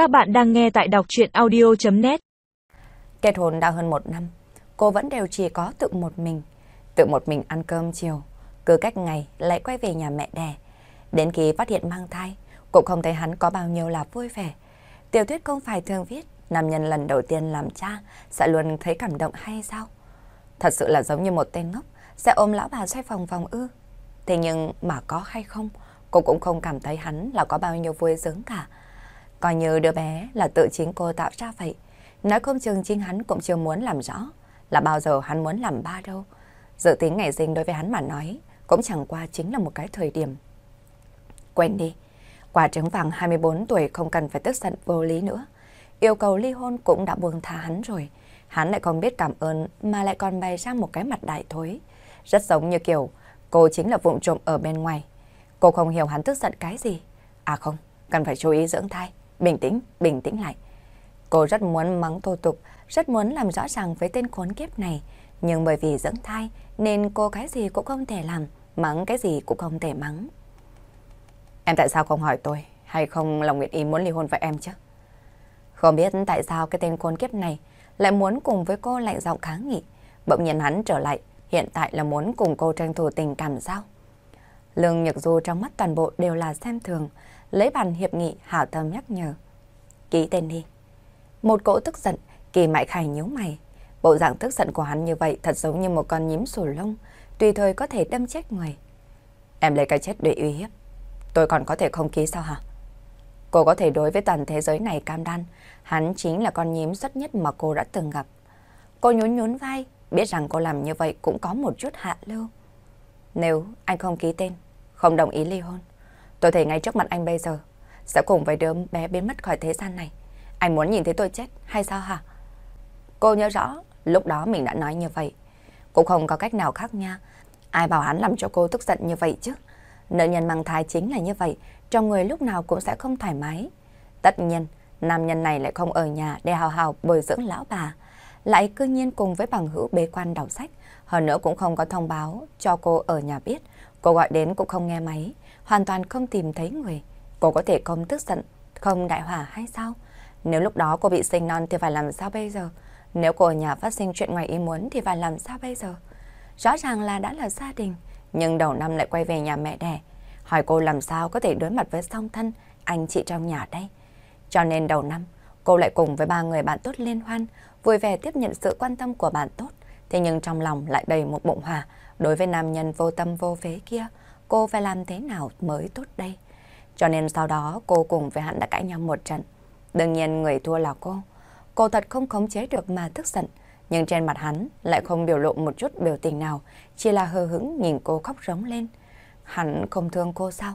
Các bạn đang nghe tại đọc chuyện audio.net Kết hôn đã hơn một năm, cô vẫn đều chỉ có tự một mình. Tự một mình ăn cơm chiều, cứ cách ngày lại quay về nhà mẹ đẻ. Đến khi phát hiện mang thai, cũng không thấy hắn có bao nhiêu là vui vẻ. Tiểu thuyết không phải thường viết, nam nhân lần đầu tiên làm cha sẽ luôn thấy cảm động hay sao? Thật sự là giống như một tên ngốc, sẽ ôm lão bà xoay vòng vòng ư. Thế nhưng mà có hay không, cô cũng không cảm thấy hắn là có bao nhiêu vui sướng cả. Coi như đứa bé là tự chính cô tạo ra vậy. Nói không chừng chính hắn cũng chưa muốn làm rõ là bao giờ hắn muốn làm ba đâu. Dự tính ngày sinh đối với hắn mà nói cũng chẳng qua chính là một cái thời điểm. Quên đi, quả trứng vàng 24 tuổi không cần phải tức giận vô lý nữa. Yêu cầu ly hôn cũng đã buông tha hắn rồi. Hắn lại còn biết cảm ơn mà lại còn bày ra một cái mặt đại thối. Rất giống như kiểu cô chính là vụng trộm ở bên ngoài. Cô không hiểu hắn tức giận cái gì. À không, cần phải chú ý dưỡng thai. Bình tĩnh, bình tĩnh lại. Cô rất muốn mắng thô tục, rất muốn làm rõ ràng với tên khốn kiếp này. Nhưng bởi vì dưỡng thai nên cô cái gì cũng không thể làm, mắng cái gì cũng không thể mắng. Em tại sao không hỏi tôi, hay không lòng nguyện ý muốn ly hôn với em chứ? Không biết tại sao cái tên khốn kiếp này lại muốn cùng với cô lạnh giọng kháng nghị. Bỗng nhiên hắn trở lại, hiện tại là muốn cùng cô tranh thủ tình cảm sao? Lương Nhật Du trong mắt toàn bộ đều là xem thường, lấy bàn hiệp nghị hảo tâm nhắc nhở. Ký tên đi. Một cỗ tức giận, kỳ mại khải nhíu mày. Bộ dạng tức giận của hắn như vậy thật giống như một con nhím sù lông, tùy thời có thể đâm chết người. Em lấy cái chết để uy hiếp. Tôi còn có thể không ký sao hả? Cô có thể đối với toàn thế giới này cam đoan, hắn chính là con nhím xuất nhất mà cô đã từng gặp. Cô nhún nhún vai, biết rằng cô làm như vậy cũng có một chút hạ lưu. Nếu anh không ký tên, không đồng ý ly hôn, tôi thấy ngay trước mặt anh bây giờ sẽ cùng với đứa bé biến mất khỏi thế gian này. Anh muốn nhìn thấy tôi chết hay sao hả? Cô nhớ rõ, lúc đó mình đã nói như vậy. Cũng không có cách nào khác nha. Ai bảo hắn làm cho cô tức giận như vậy chứ? Nữ nhân mang thai chính là như vậy, trong người lúc nào cũng sẽ không thoải mái. Tất nhiên, nam nhân này lại không ở nhà để hào hào bồi dưỡng lão bà. Lại cư nhiên cùng với bằng hữu bế quan đọc sách, hơn nữa cũng không có thông báo cho cô ở nhà biết. Cô gọi đến cũng không nghe máy, hoàn toàn không tìm thấy người. Cô có thể không tức giận, không đại hỏa hay sao? Nếu lúc đó cô bị sinh non thì phải làm sao bây giờ? Nếu cô ở nhà phát sinh chuyện ngoài ý muốn thì phải làm sao bây giờ? Rõ ràng là đã là gia đình, nhưng đầu năm lại quay về nhà mẹ đẻ. Hỏi cô làm sao có thể đối mặt với song thân, anh chị trong nhà đây. Cho nên đầu năm, cô lại cùng với ba người bạn tốt liên hoan, vui vẻ tiếp nhận sự quan tâm của bạn tốt. Thế nhưng trong lòng lại đầy một bụng hòa, đối với nam nhân vô tâm vô phế kia, cô phải làm thế nào mới tốt đây? Cho nên sau đó cô cùng với hắn đã cãi nhau một trận. Đương nhiên người thua là cô. Cô thật không khống chế được mà tức giận. Nhưng trên mặt hắn lại không biểu lộ một chút biểu tình nào, chỉ là hờ hững nhìn cô khóc rống lên. Hắn không thương cô sao?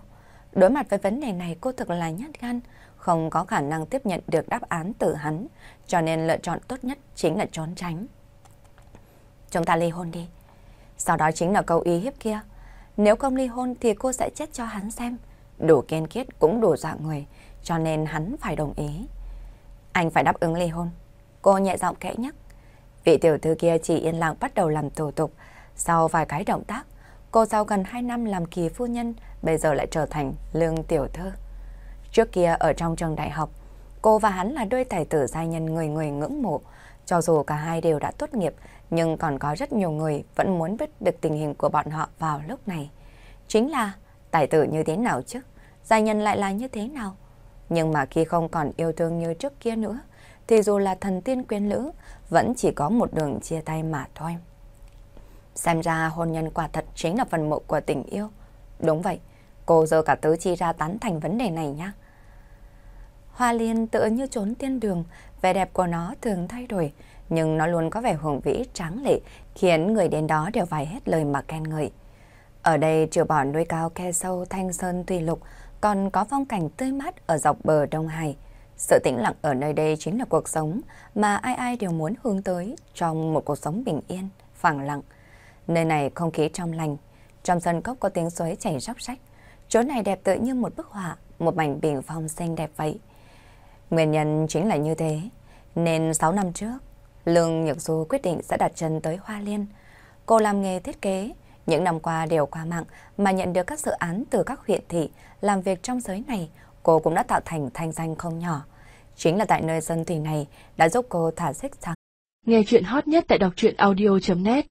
Đối mặt với vấn đề này cô thực là nhát gan, không có khả năng tiếp nhận được đáp án từ hắn, cho nên lựa chọn tốt nhất chính là trốn tránh. Chúng ta ly hôn đi. Sau đó chính là câu ý hiếp kia. Nếu không ly hôn thì cô sẽ chết cho hắn xem. Đủ kiên quyết cũng đủ dạng người, cho nên hắn phải đồng ý. Anh phải đáp ứng ly hôn. Cô nhẹ giọng kẽ nhắc. Vị tiểu thư kia chỉ yên lặng bắt đầu làm thủ tục. Sau vài cái động tác, cô sau gần 2 năm làm kỳ phu nhân, bây giờ lại trở thành lương tiểu thư. Trước kia ở trong trường đại học, cô và hắn là đôi tài tử giai nhân người người ngưỡng mộ. Cho dù cả hai đều đã tốt nghiệp, nhưng còn có rất nhiều người vẫn muốn biết được tình hình của bọn họ vào lúc này. Chính là tài tử như thế nào chứ? gia nhân lại là như thế nào? Nhưng mà khi không còn yêu thương như trước kia nữa, thì dù là thần tiên quyến lữ, vẫn chỉ có một đường chia tay mà thôi. Xem ra hôn nhân quả thật chính là phần mộ của tình yêu. Đúng vậy, cô giờ cả tứ chi ra tán thành vấn đề này nhá. Hoa liên tựa như trốn tiên đường, vẻ đẹp của nó thường thay đổi, nhưng nó luôn có vẻ hùng vĩ tráng lệ, khiến người đến đó đều phải hết lời mà khen ngợi. Ở đây trừ bỏ núi cao khe sâu thanh sơn tùy lục, còn có phong cảnh tươi mát ở dọc bờ Đông Hải. Sự tĩnh lặng ở nơi đây chính là cuộc sống mà ai ai đều muốn hướng tới trong một cuộc sống bình yên, phẳng lặng. Nơi này không khí trong lành, trong sân cốc có tiếng suối chảy róc rách. Chỗ này đẹp tự như một bức họa, một mảnh bình phong xanh đẹp vậy. Nguyên nhân chính là như thế, nên 6 năm trước, Lương Nhật Du quyết định sẽ đặt chân tới Hoa Liên. Cô làm nghề thiết kế, những năm qua đều qua mạng mà nhận được các dự án từ các huyện thị làm việc trong giới này, cô cũng đã tạo thành thanh danh không nhỏ. Chính là tại nơi dân thủy này đã giúp cô thả xích rằng. Nghe chuyện hot nhất tại đọc truyện audio.net